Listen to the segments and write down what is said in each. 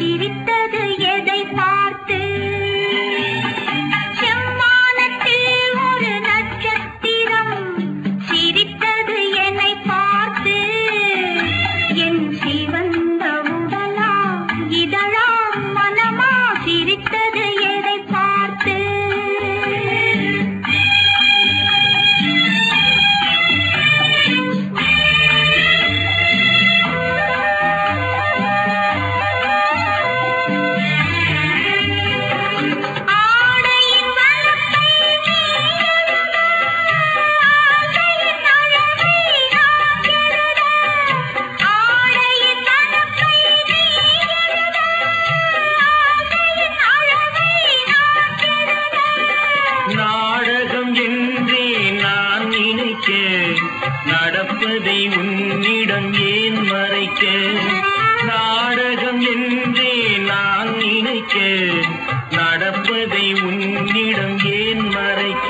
சிரித்தது நடப்பதை உன்னிடம் ஏன் மறைக்க?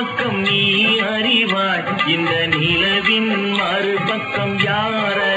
பக்கம் நீ அறிவாய். இந்த நிலவின் மறுபக்கம் யார